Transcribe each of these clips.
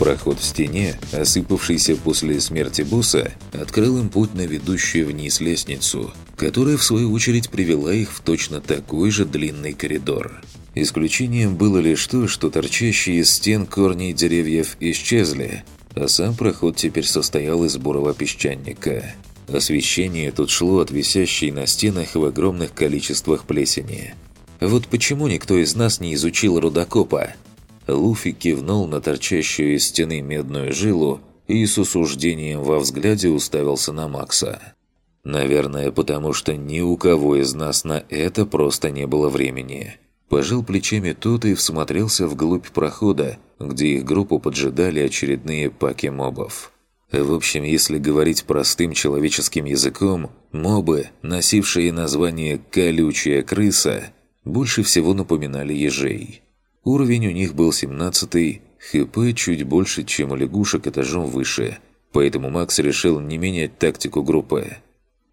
Проход в стене, осыпавшийся после смерти босса, открыл им путь на ведущую вниз лестницу, которая в свою очередь привела их в точно такой же длинный коридор. Исключением было лишь то, что торчащие из стен корни деревьев исчезли, а сам проход теперь состоял из бурого песчаника. Освещение тут шло от висящей на стенах в огромных количествах плесени. Вот почему никто из нас не изучил рудокопа – Луфи кивнул на торчащую из стены медную жилу и с осуждением во взгляде уставился на Макса. «Наверное, потому что ни у кого из нас на это просто не было времени». Пожал плечами тот и всмотрелся вглубь прохода, где их группу поджидали очередные паки мобов. В общем, если говорить простым человеческим языком, мобы, носившие название «колючая крыса», больше всего напоминали ежей. Уровень у них был 17 ХП чуть больше, чем у лягушек этажом выше, поэтому Макс решил не менять тактику группы.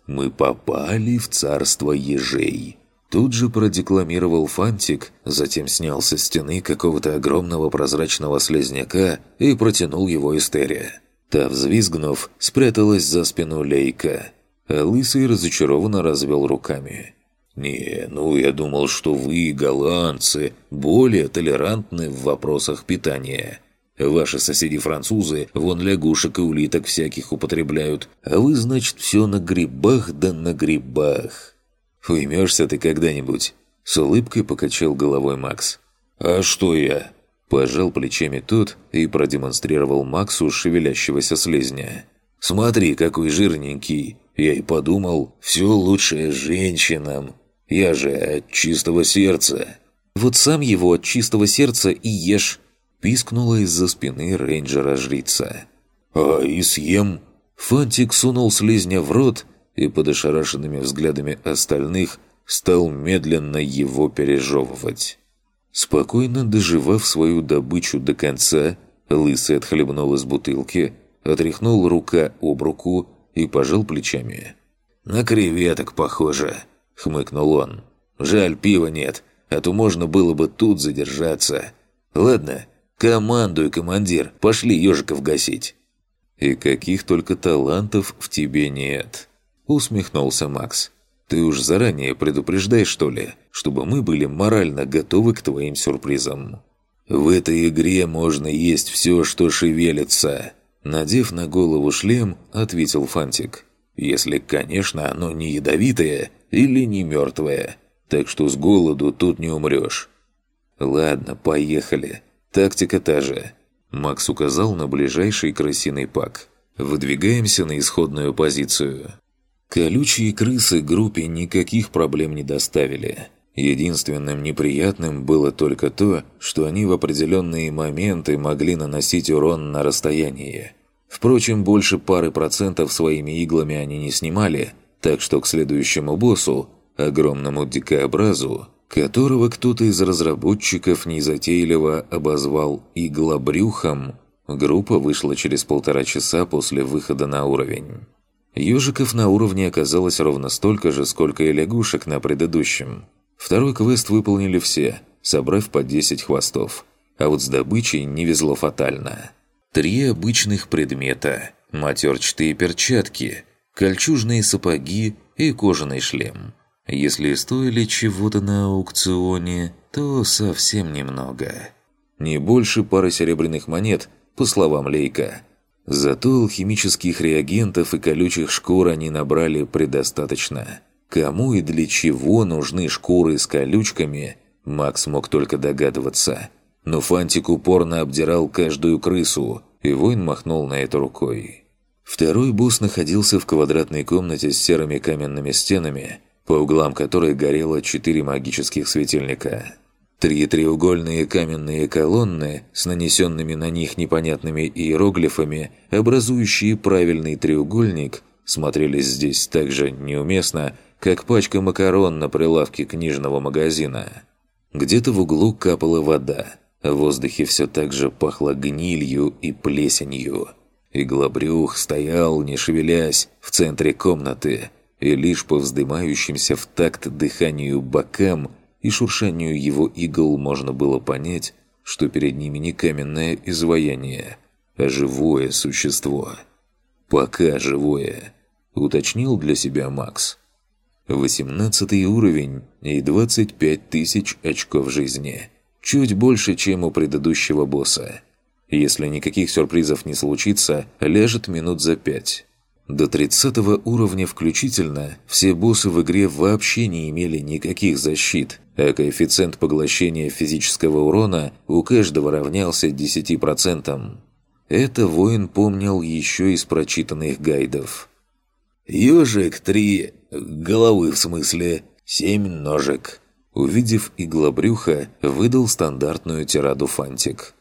«Мы попали в царство ежей», Тут же продекламировал Фантик, затем снял со стены какого-то огромного прозрачного слезняка и протянул его Эстере. Та, взвизгнув, спряталась за спину Лейка, а Лысый разочарованно развел руками. «Не, ну я думал, что вы, голландцы, более толерантны в вопросах питания. Ваши соседи-французы вон лягушек и улиток всяких употребляют, а вы, значит, все на грибах да на грибах. Уймешься ты когда-нибудь?» С улыбкой покачал головой Макс. «А что я?» Пожал плечами тот и продемонстрировал Максу шевелящегося слизня. «Смотри, какой жирненький! Я и подумал, все лучшее женщинам!» Я же от чистого сердца». «Вот сам его от чистого сердца и ешь», – пискнула из-за спины рейнджера-жрица. «А и съем». Фантик сунул слизня в рот и под ошарашенными взглядами остальных стал медленно его пережевывать. Спокойно доживав свою добычу до конца, Лысый отхлебнул из бутылки, отряхнул рука об руку и пожал плечами. «На креветок похоже», — хмыкнул он. «Жаль, пива нет, а то можно было бы тут задержаться. Ладно, командуй, командир, пошли ежиков гасить». «И каких только талантов в тебе нет», — усмехнулся Макс. «Ты уж заранее предупреждай, что ли, чтобы мы были морально готовы к твоим сюрпризам». «В этой игре можно есть все, что шевелится», — надев на голову шлем, ответил Фантик. «Если, конечно, оно не ядовитое или не мертвая. Так что с голоду тут не умрешь. Ладно, поехали. Тактика та же. Макс указал на ближайший крысиный пак. Выдвигаемся на исходную позицию. Колючие крысы группе никаких проблем не доставили. Единственным неприятным было только то, что они в определенные моменты могли наносить урон на расстоянии. Впрочем, больше пары процентов своими иглами они не снимали – так что к следующему боссу, огромному дикообразу, которого кто-то из разработчиков незатейливо обозвал «иглобрюхом», группа вышла через полтора часа после выхода на уровень. Ёжиков на уровне оказалось ровно столько же, сколько и лягушек на предыдущем. Второй квест выполнили все, собрав по 10 хвостов. А вот с добычей не везло фатально. Три обычных предмета, матерчатые перчатки, кольчужные сапоги и кожаный шлем. Если стоили чего-то на аукционе, то совсем немного. Не больше пары серебряных монет, по словам Лейка. Зато алхимических реагентов и колючих шкур они набрали предостаточно. Кому и для чего нужны шкуры с колючками, Макс мог только догадываться. Но Фантик упорно обдирал каждую крысу, и воин махнул на это рукой. Второй босс находился в квадратной комнате с серыми каменными стенами, по углам которой горело четыре магических светильника. Три треугольные каменные колонны с нанесенными на них непонятными иероглифами, образующие правильный треугольник, смотрелись здесь так же неуместно, как пачка макарон на прилавке книжного магазина. Где-то в углу капала вода, в воздухе все так же пахло гнилью и плесенью – Иглобрюх стоял, не шевелясь, в центре комнаты, и лишь по вздымающимся в такт дыханию бокам и шуршанию его игл можно было понять, что перед ними не каменное изваяние, а живое существо. «Пока живое», — уточнил для себя Макс. Восемнадцатый уровень и 25 тысяч очков жизни. Чуть больше, чем у предыдущего босса. Если никаких сюрпризов не случится, ляжет минут за пять. До 30 уровня включительно все боссы в игре вообще не имели никаких защит, а коэффициент поглощения физического урона у каждого равнялся 10%. Это воин помнил еще из прочитанных гайдов. «Ежик три... головы в смысле, семь ножек». Увидев иглобрюха, выдал стандартную тираду Фантик.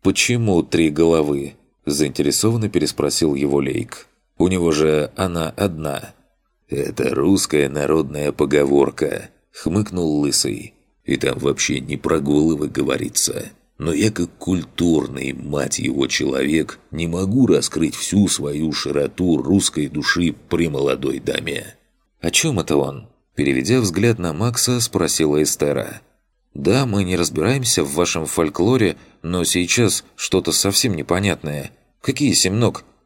«Почему три головы?» – заинтересованно переспросил его Лейк. «У него же она одна». «Это русская народная поговорка», – хмыкнул Лысый. «И там вообще не про головы говорится. Но я как культурный, мать его, человек, не могу раскрыть всю свою широту русской души при молодой даме». «О чем это он?» Переведя взгляд на Макса, спросила Эстера. «Да, мы не разбираемся в вашем фольклоре, но сейчас что-то совсем непонятное. Какие семь?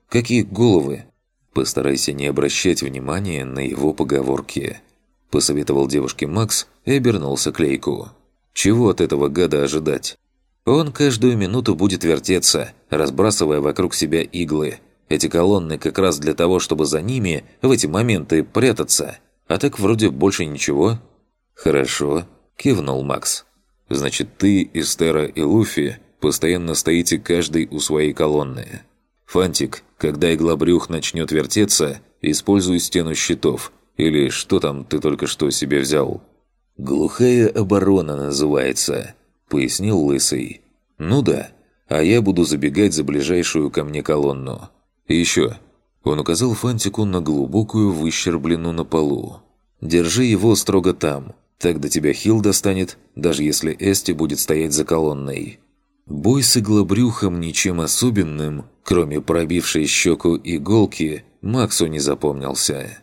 Какие головы?» «Постарайся не обращать внимания на его поговорки», – посоветовал девушке Макс и обернулся к Лейку. «Чего от этого гада ожидать? Он каждую минуту будет вертеться, разбрасывая вокруг себя иглы. Эти колонны как раз для того, чтобы за ними в эти моменты прятаться. А так вроде больше ничего». «Хорошо», – кивнул Макс. «Значит, ты, Эстера и Луфи постоянно стоите каждый у своей колонны. Фантик, когда иглобрюх начнет вертеться, используй стену щитов. Или что там ты только что себе взял?» «Глухая оборона называется», – пояснил Лысый. «Ну да, а я буду забегать за ближайшую ко мне колонну. И еще, он указал Фантику на глубокую выщербленную на полу. «Держи его строго там. Так до тебя хил достанет, даже если Эсти будет стоять за колонной». Бой с иглобрюхом ничем особенным, кроме пробившей щеку иголки, Максу не запомнился.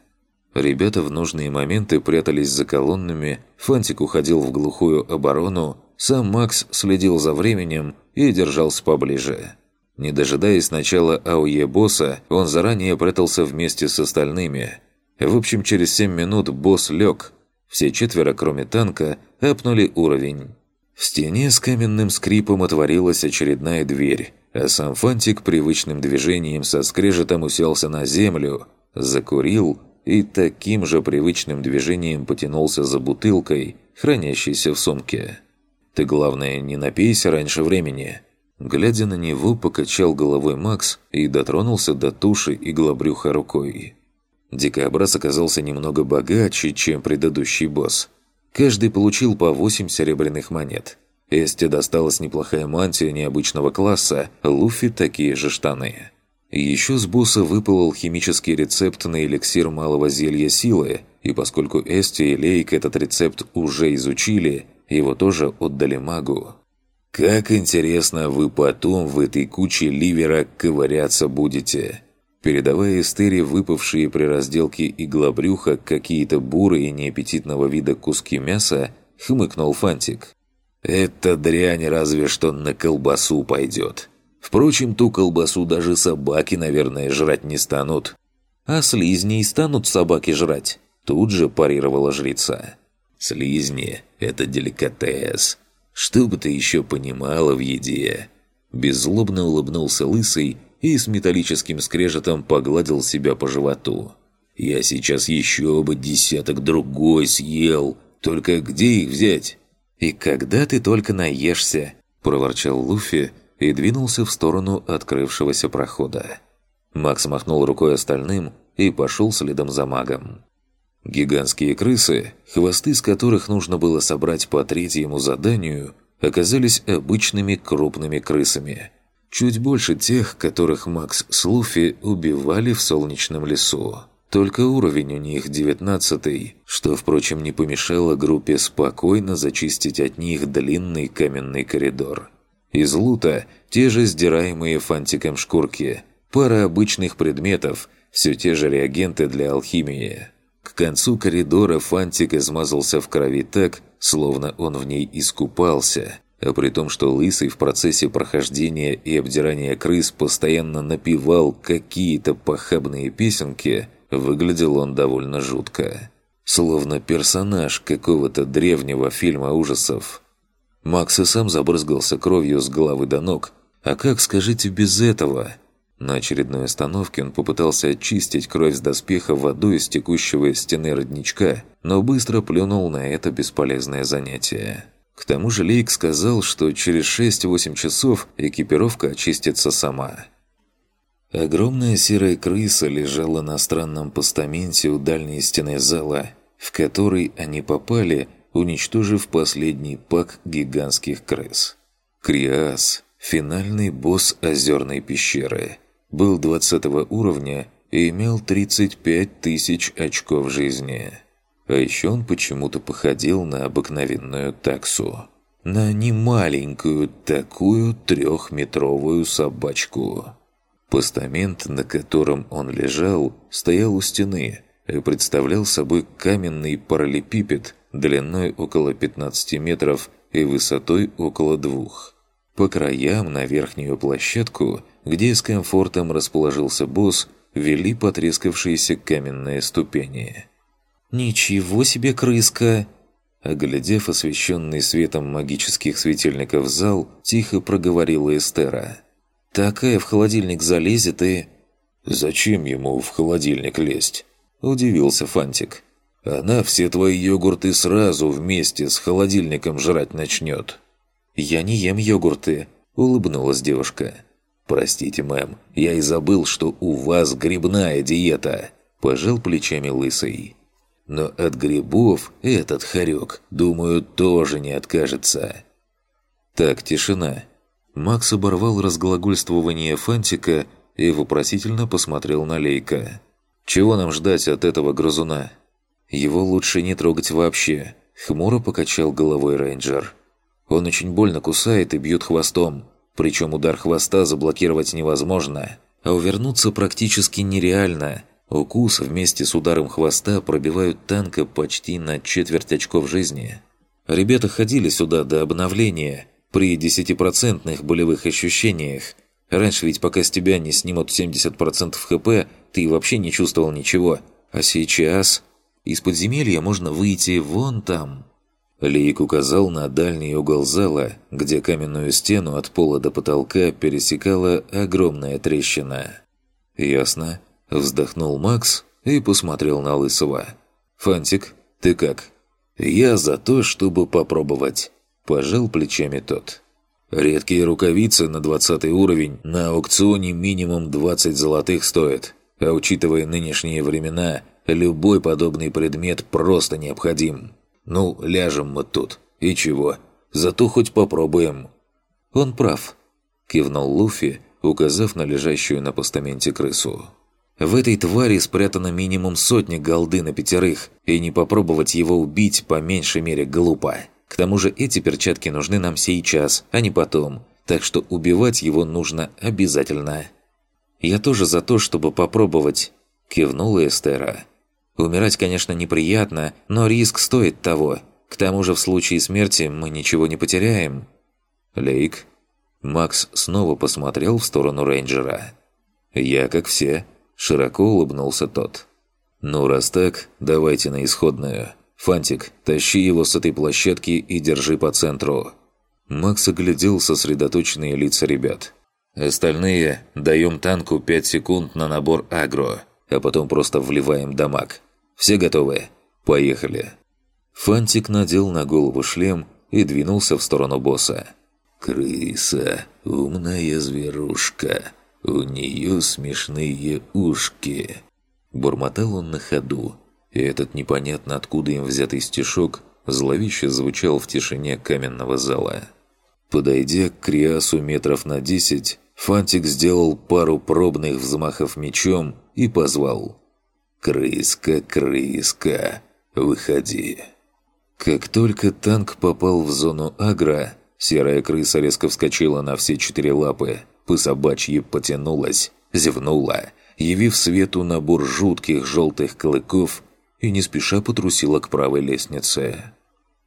Ребята в нужные моменты прятались за колоннами, Фантик уходил в глухую оборону, сам Макс следил за временем и держался поближе. Не дожидаясь начала АОЕ босса, он заранее прятался вместе с остальными. В общем, через 7 минут босс лег. Все четверо, кроме танка, апнули уровень. В стене с каменным скрипом отворилась очередная дверь, а сам Фантик привычным движением со скрежетом уселся на землю, закурил и таким же привычным движением потянулся за бутылкой, хранящейся в сумке. «Ты, главное, не напейся раньше времени», Глядя на него, покачал головой Макс и дотронулся до туши иглобрюха рукой. Дикобраз оказался немного богаче, чем предыдущий босс. Каждый получил по 8 серебряных монет. Эсте досталась неплохая мантия необычного класса, Луфи такие же штаны. Еще с босса выпал алхимический рецепт на эликсир малого зелья силы, и поскольку Эсте и Лейк этот рецепт уже изучили, его тоже отдали магу. Как интересно вы потом в этой куче ливера ковыряться будете. Передавая Эстере выпавшие при разделке иглобрюха какие-то бурые неаппетитного вида куски мяса, хмыкнул Фантик. «Эта дрянь разве что на колбасу пойдет. Впрочем, ту колбасу даже собаки, наверное, жрать не станут». «А слизни станут собаки жрать?» Тут же парировала жрица. «Слизни – это деликатес. Что бы ты еще понимала в еде?» Беззлобно улыбнулся Лысый и с металлическим скрежетом погладил себя по животу. «Я сейчас еще бы десяток другой съел. Только где их взять?» «И когда ты только наешься?» – проворчал Луфи и двинулся в сторону открывшегося прохода. Макс махнул рукой остальным и пошел следом за магом. Гигантские крысы, хвосты с которых нужно было собрать по третьему заданию, оказались обычными крупными крысами. Чуть больше тех, которых Макс с Луфи убивали в солнечном лесу. Только уровень у них девятнадцатый, что, впрочем, не помешало группе спокойно зачистить от них длинный каменный коридор. Из лута те же сдираемые фантиком шкурки, пара обычных предметов, все те же реагенты для алхимии. К концу коридора Фантик измазался в крови так, словно он в ней искупался, а при том, что Лысый в процессе прохождения и обдирания крыс постоянно напевал какие-то похабные песенки, выглядел он довольно жутко. Словно персонаж какого-то древнего фильма ужасов. Макс и сам забрызгался кровью с головы до ног. А как, скажите, без этого? На очередной остановке он попытался очистить кровь с доспеха водой из текущего из стены родничка, но быстро плюнул на это бесполезное занятие. К тому же Лейк сказал, что через 6-8 часов экипировка очистится сама. Огромная серая крыса лежала на странном постаменте у дальней стены зала, в который они попали, уничтожив последний пак гигантских крыс. Криас, финальный босс озерной пещеры, был 20 уровня и имел 35 тысяч очков жизни. А еще он почему-то походил на обыкновенную таксу. На немаленькую такую трехметровую собачку. Постамент, на котором он лежал, стоял у стены и представлял собой каменный параллелепипед длиной около 15 метров и высотой около двух. По краям на верхнюю площадку, где с комфортом расположился босс, вели потрескавшиеся каменные ступени – «Ничего себе крыска!» Оглядев освещенный светом магических светильников зал, тихо проговорила Эстера. «Такая в холодильник залезет и...» «Зачем ему в холодильник лезть?» – удивился Фантик. «Она все твои йогурты сразу вместе с холодильником жрать начнет». «Я не ем йогурты», – улыбнулась девушка. «Простите, мэм, я и забыл, что у вас грибная диета», – пожал плечами лысый. Но от грибов этот хорек, думаю, тоже не откажется. Так, тишина. Макс оборвал разглагольствование Фантика и вопросительно посмотрел на Лейка. «Чего нам ждать от этого грызуна?» «Его лучше не трогать вообще», — хмуро покачал головой рейнджер. «Он очень больно кусает и бьет хвостом, причем удар хвоста заблокировать невозможно, а увернуться практически нереально, Укус вместе с ударом хвоста пробивают танка почти на четверть очков жизни. Ребята ходили сюда до обновления, при 10% болевых ощущениях. Раньше ведь пока с тебя не снимут 70% ХП, ты вообще не чувствовал ничего. А сейчас... Из подземелья можно выйти вон там. Лейк указал на дальний угол зала, где каменную стену от пола до потолка пересекала огромная трещина. «Ясно. Вздохнул Макс и посмотрел на Лысого. «Фантик, ты как?» «Я за то, чтобы попробовать», – пожал плечами тот. «Редкие рукавицы на 20 уровень на аукционе минимум 20 золотых стоят, а учитывая нынешние времена, любой подобный предмет просто необходим. Ну, ляжем мы тут. И чего? Зато хоть попробуем». «Он прав», – кивнул Луфи, указав на лежащую на постаменте крысу. В этой твари спрятано минимум сотни голды на пятерых, и не попробовать его убить по меньшей мере глупо. К тому же эти перчатки нужны нам сейчас, а не потом, так что убивать его нужно обязательно. «Я тоже за то, чтобы попробовать», – кивнула Эстера. «Умирать, конечно, неприятно, но риск стоит того. К тому же в случае смерти мы ничего не потеряем». «Лейк?» Макс снова посмотрел в сторону рейнджера. «Я как все». Широко улыбнулся тот. «Ну, раз так, давайте на исходную. Фантик, тащи его с этой площадки и держи по центру». Макс оглядел сосредоточенные лица ребят. «Остальные даем танку 5 секунд на набор агро, а потом просто вливаем дамаг. Все готовы? Поехали!» Фантик надел на голову шлем и двинулся в сторону босса. «Крыса, умная зверушка!» «У нее смешные ушки!» Бормотал он на ходу, и этот непонятно откуда им взятый стишок зловеще звучал в тишине каменного зала. Подойдя к Криасу метров на десять, Фантик сделал пару пробных взмахов мечом и позвал «Крыска, крыска, выходи!» Как только танк попал в зону агро, серая крыса резко вскочила на все четыре лапы – по собачьи потянулась, зевнула, явив свету набор жутких желтых клыков и не спеша потрусила к правой лестнице.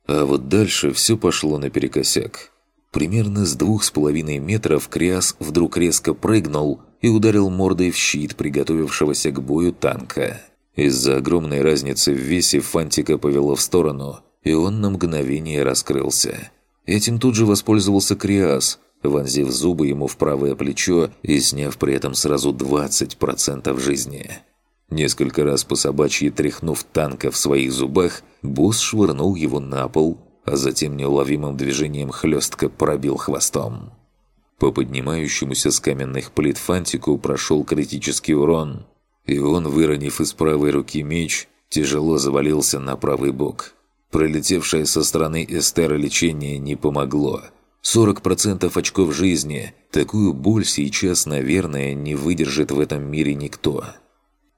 А вот дальше все пошло наперекосяк. Примерно с двух с половиной метров Криас вдруг резко прыгнул и ударил мордой в щит приготовившегося к бою танка. Из-за огромной разницы в весе Фантика повело в сторону, и он на мгновение раскрылся. Этим тут же воспользовался Криас, вонзив зубы ему в правое плечо и сняв при этом сразу 20% жизни. Несколько раз по собачьи тряхнув танка в своих зубах, босс швырнул его на пол, а затем неуловимым движением хлестко пробил хвостом. По поднимающемуся с каменных плит фантику прошел критический урон, и он, выронив из правой руки меч, тяжело завалился на правый бок. Пролетевшее со стороны Эстера лечение не помогло. 40% очков жизни. Такую боль сейчас, наверное, не выдержит в этом мире никто.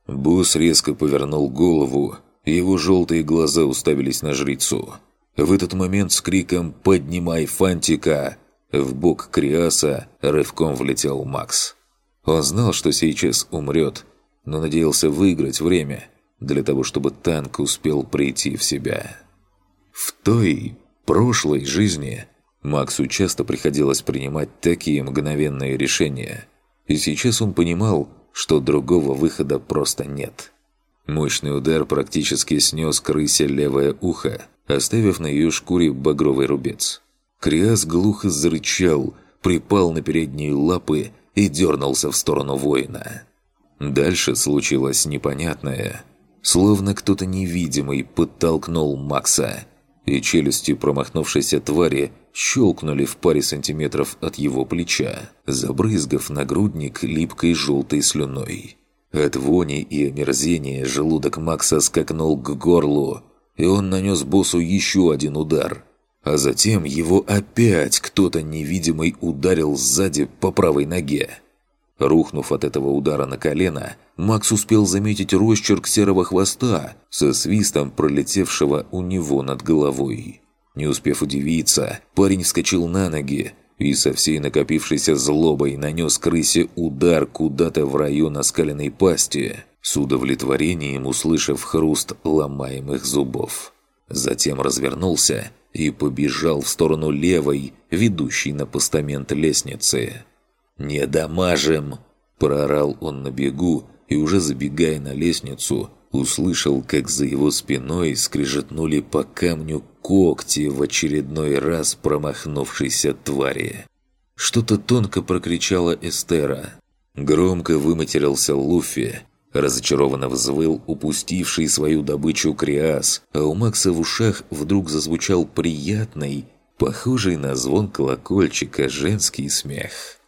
Босс резко повернул голову, его желтые глаза уставились на жрицу – в этот момент с криком «Поднимай Фантика!» в бок Криаса рывком влетел Макс. Он знал, что сейчас умрет, но надеялся выиграть время для того, чтобы танк успел прийти в себя. В той прошлой жизни Максу часто приходилось принимать такие мгновенные решения, и сейчас он понимал, что другого выхода просто нет. Мощный удар практически снес крысе левое ухо, оставив на ее шкуре багровый рубец. Криас глухо зарычал, припал на передние лапы и дернулся в сторону воина. Дальше случилось непонятное. Словно кто-то невидимый подтолкнул Макса, и челюсти промахнувшейся твари щелкнули в паре сантиметров от его плеча, забрызгав нагрудник липкой желтой слюной. От вони и омерзения желудок Макса скакнул к горлу, и он нанес боссу еще один удар. А затем его опять кто-то невидимый ударил сзади по правой ноге. Рухнув от этого удара на колено, Макс успел заметить росчерк серого хвоста со свистом пролетевшего у него над головой. Не успев удивиться, парень вскочил на ноги и со всей накопившейся злобой нанес крысе удар куда-то в район оскаленной пасти – с удовлетворением услышав хруст ломаемых зубов. Затем развернулся и побежал в сторону левой, ведущей на постамент лестницы. «Не дамажим!» – проорал он на бегу и, уже забегая на лестницу, услышал, как за его спиной скрежетнули по камню когти в очередной раз промахнувшейся твари. Что-то тонко прокричала Эстера. Громко выматерился Луфи, Разочарованно взвыл упустивший свою добычу Криас, а у Макса в ушах вдруг зазвучал приятный, похожий на звон колокольчика женский смех.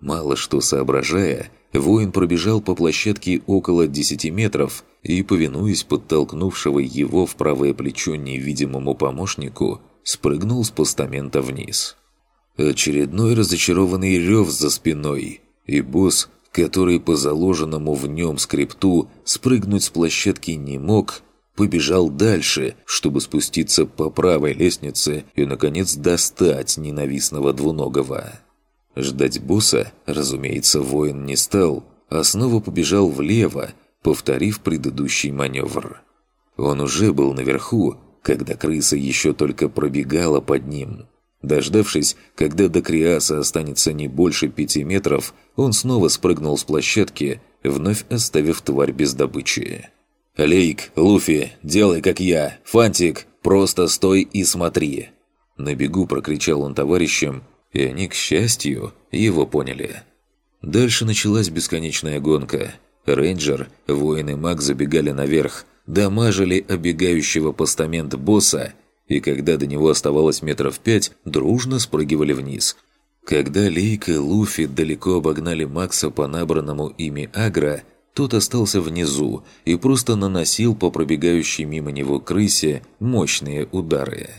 Мало что соображая, воин пробежал по площадке около 10 метров и, повинуясь подтолкнувшего его в правое плечо невидимому помощнику, спрыгнул с постамента вниз. Очередной разочарованный рев за спиной, и босс который по заложенному в нем скрипту спрыгнуть с площадки не мог, побежал дальше, чтобы спуститься по правой лестнице и, наконец, достать ненавистного двуногого. Ждать босса, разумеется, воин не стал, а снова побежал влево, повторив предыдущий маневр. Он уже был наверху, когда крыса еще только пробегала под ним – Дождавшись, когда до Криаса останется не больше пяти метров, он снова спрыгнул с площадки, вновь оставив тварь без добычи. «Лейк, Луфи, делай как я! Фантик, просто стой и смотри!» На бегу прокричал он товарищам, и они, к счастью, его поняли. Дальше началась бесконечная гонка. Рейнджер, воин и маг забегали наверх, дамажили обегающего постамент босса – и когда до него оставалось метров пять, дружно спрыгивали вниз. Когда Лейка и Луфи далеко обогнали Макса по набранному ими агро, тот остался внизу и просто наносил по пробегающей мимо него крысе мощные удары.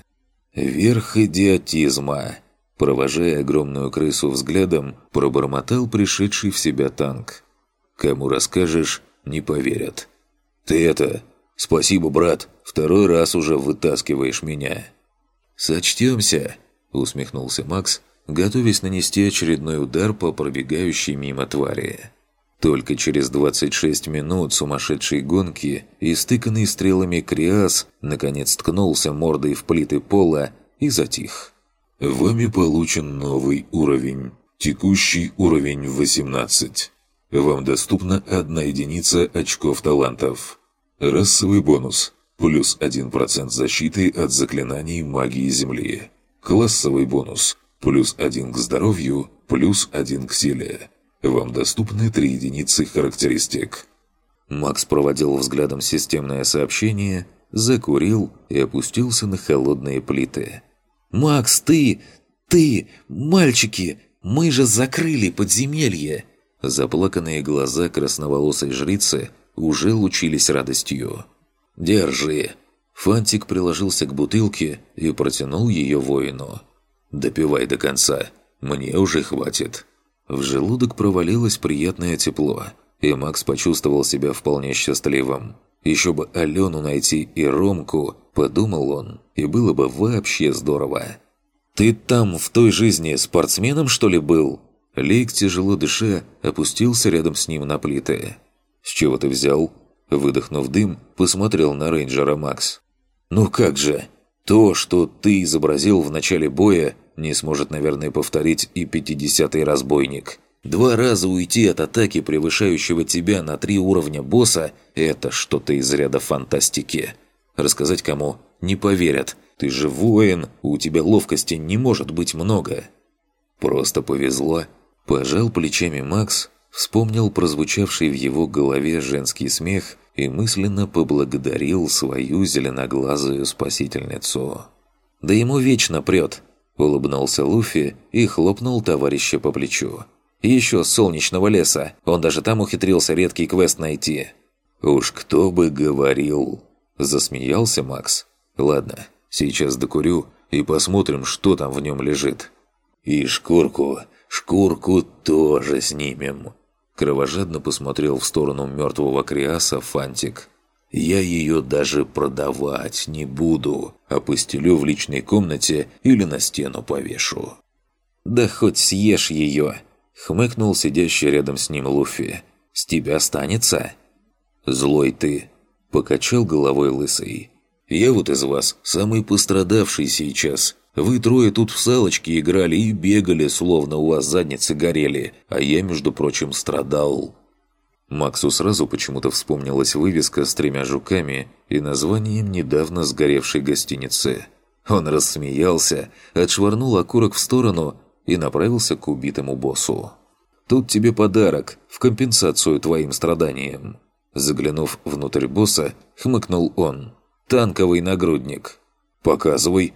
«Верх идиотизма!» Провожая огромную крысу взглядом, пробормотал пришедший в себя танк. «Кому расскажешь, не поверят». «Ты это, «Спасибо, брат. Второй раз уже вытаскиваешь меня». «Сочтемся», — усмехнулся Макс, готовясь нанести очередной удар по пробегающей мимо твари. Только через 26 минут сумасшедшей гонки, истыканный стрелами Криас, наконец ткнулся мордой в плиты пола и затих. Вами получен новый уровень. Текущий уровень 18. Вам доступна одна единица очков талантов. Расовый бонус. Плюс 1% защиты от заклинаний магии Земли. Классовый бонус. Плюс 1 к здоровью, плюс 1 к силе. Вам доступны 3 единицы характеристик. Макс проводил взглядом системное сообщение, закурил и опустился на холодные плиты. «Макс, ты... ты... мальчики! Мы же закрыли подземелье!» Заплаканные глаза красноволосой жрицы уже лучились радостью. «Держи!» Фантик приложился к бутылке и протянул ее воину. «Допивай до конца. Мне уже хватит». В желудок провалилось приятное тепло, и Макс почувствовал себя вполне счастливым. Еще бы Алену найти и Ромку, подумал он, и было бы вообще здорово. «Ты там в той жизни спортсменом, что ли, был?» Лейк, тяжело дыша, опустился рядом с ним на плиты. «С чего ты взял?» Выдохнув дым, посмотрел на рейнджера Макс. «Ну как же? То, что ты изобразил в начале боя, не сможет, наверное, повторить и пятидесятый разбойник. Два раза уйти от атаки превышающего тебя на три уровня босса – это что-то из ряда фантастики. Рассказать кому? Не поверят. Ты же воин, у тебя ловкости не может быть много». «Просто повезло», Пожал плечами Макс, вспомнил прозвучавший в его голове женский смех и мысленно поблагодарил свою зеленоглазую спасительницу. «Да ему вечно прет!» – улыбнулся Луфи и хлопнул товарища по плечу. «Еще с солнечного леса, он даже там ухитрился редкий квест найти». «Уж кто бы говорил!» – засмеялся Макс. «Ладно, сейчас докурю и посмотрим, что там в нем лежит». «И шкурку Шкурку тоже снимем». Кровожадно посмотрел в сторону мертвого Криаса Фантик. «Я ее даже продавать не буду, а постелю в личной комнате или на стену повешу». «Да хоть съешь ее!» — хмыкнул сидящий рядом с ним Луфи. «С тебя останется?» «Злой ты!» — покачал головой лысый. «Я вот из вас самый пострадавший сейчас. Вы трое тут в салочки играли и бегали, словно у вас задницы горели, а я, между прочим, страдал». Максу сразу почему-то вспомнилась вывеска с тремя жуками и названием недавно сгоревшей гостиницы. Он рассмеялся, отшвырнул окурок в сторону и направился к убитому боссу. «Тут тебе подарок, в компенсацию твоим страданиям». Заглянув внутрь босса, хмыкнул он. «Танковый нагрудник». «Показывай»,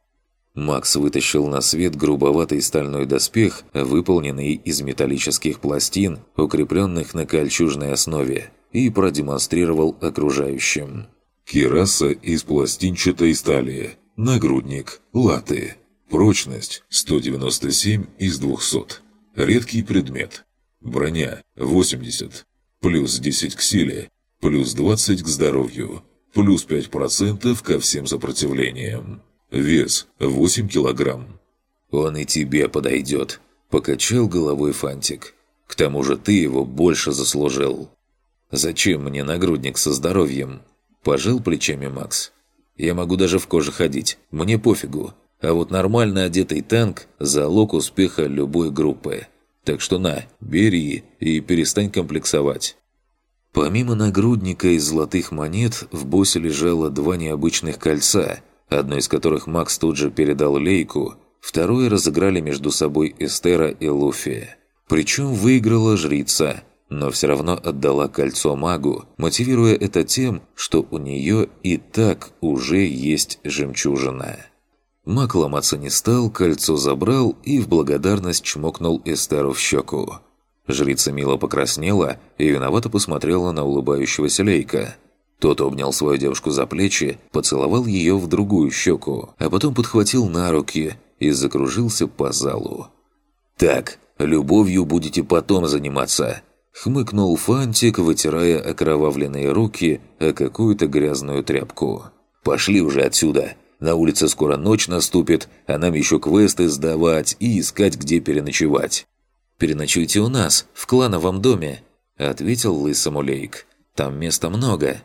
Макс вытащил на свет грубоватый стальной доспех, выполненный из металлических пластин, укрепленных на кольчужной основе, и продемонстрировал окружающим. Кираса из пластинчатой стали. Нагрудник. Латы. Прочность 197 из 200. Редкий предмет. Броня 80. Плюс 10 к силе. Плюс 20 к здоровью. Плюс 5% ко всем сопротивлениям. Вес 8 килограмм. «Он и тебе подойдет», – покачал головой Фантик. «К тому же ты его больше заслужил». «Зачем мне нагрудник со здоровьем?» – пожал плечами Макс. «Я могу даже в коже ходить, мне пофигу. А вот нормально одетый танк – залог успеха любой группы. Так что на, бери и перестань комплексовать». Помимо нагрудника из золотых монет, в боссе лежало два необычных кольца – одно из которых Макс тут же передал Лейку, второе разыграли между собой Эстера и Луфи. Причем выиграла жрица, но все равно отдала кольцо магу, мотивируя это тем, что у нее и так уже есть жемчужина. Маг ломаться не стал, кольцо забрал и в благодарность чмокнул Эстеру в щеку. Жрица мило покраснела и виновато посмотрела на улыбающегося Лейка – тот обнял свою девушку за плечи, поцеловал ее в другую щеку, а потом подхватил на руки и закружился по залу. «Так, любовью будете потом заниматься», — хмыкнул Фантик, вытирая окровавленные руки о какую-то грязную тряпку. «Пошли уже отсюда. На улице скоро ночь наступит, а нам еще квесты сдавать и искать, где переночевать». «Переночуйте у нас, в клановом доме», — ответил лысому Лейк. «Там места много».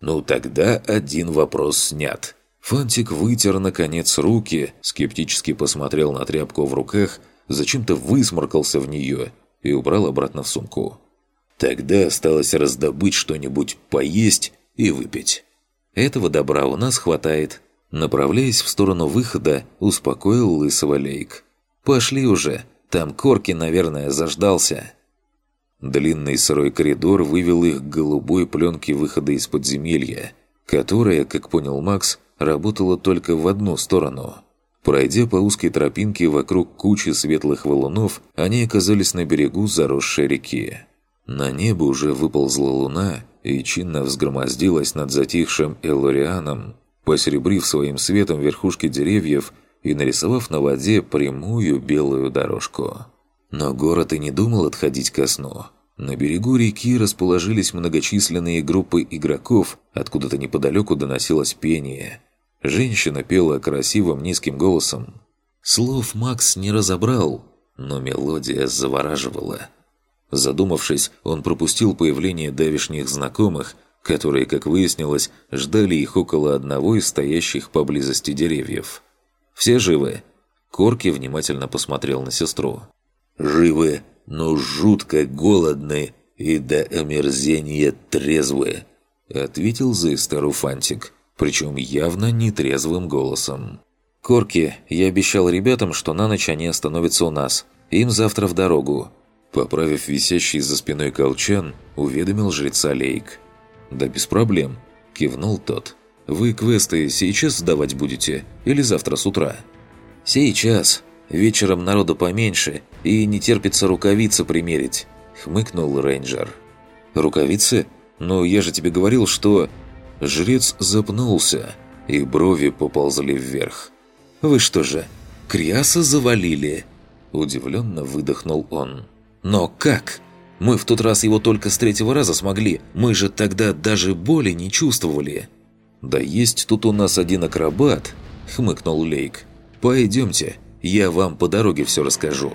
«Ну тогда один вопрос снят». Фантик вытер, наконец, руки, скептически посмотрел на тряпку в руках, зачем-то высморкался в нее и убрал обратно в сумку. Тогда осталось раздобыть что-нибудь поесть и выпить. Этого добра у нас хватает. Направляясь в сторону выхода, успокоил лысого Лейк. «Пошли уже, там Корки, наверное, заждался». Длинный сырой коридор вывел их к голубой пленке выхода из подземелья, которая, как понял Макс, работала только в одну сторону. Пройдя по узкой тропинке вокруг кучи светлых валунов, они оказались на берегу заросшей реки. На небо уже выползла луна и чинно взгромоздилась над затихшим Элорианом, посеребрив своим светом верхушки деревьев и нарисовав на воде прямую белую дорожку. Но город и не думал отходить ко сну. На берегу реки расположились многочисленные группы игроков, откуда-то неподалеку доносилось пение. Женщина пела красивым низким голосом. Слов Макс не разобрал, но мелодия завораживала. Задумавшись, он пропустил появление давишних знакомых, которые, как выяснилось, ждали их около одного из стоящих поблизости деревьев. «Все живы?» Корки внимательно посмотрел на сестру. «Живы, но жутко голодны и до омерзения трезвы», ответил Зейстеру Фантик, причем явно нетрезвым голосом. «Корки, я обещал ребятам, что на ночь они остановятся у нас. Им завтра в дорогу. Поправив висящий за спиной колчан, уведомил жреца Лейк. «Да без проблем», – кивнул тот. «Вы квесты сейчас сдавать будете или завтра с утра?» «Сейчас. Вечером народу поменьше, и не терпится рукавицы примерить», – хмыкнул рейнджер. «Рукавицы? Но я же тебе говорил, что...» Жрец запнулся, и брови поползли вверх. «Вы что же, Криаса завалили?» Удивленно выдохнул он. Но как? Мы в тот раз его только с третьего раза смогли. Мы же тогда даже боли не чувствовали. Да есть тут у нас один акробат, хмыкнул Лейк. Пойдемте, я вам по дороге все расскажу.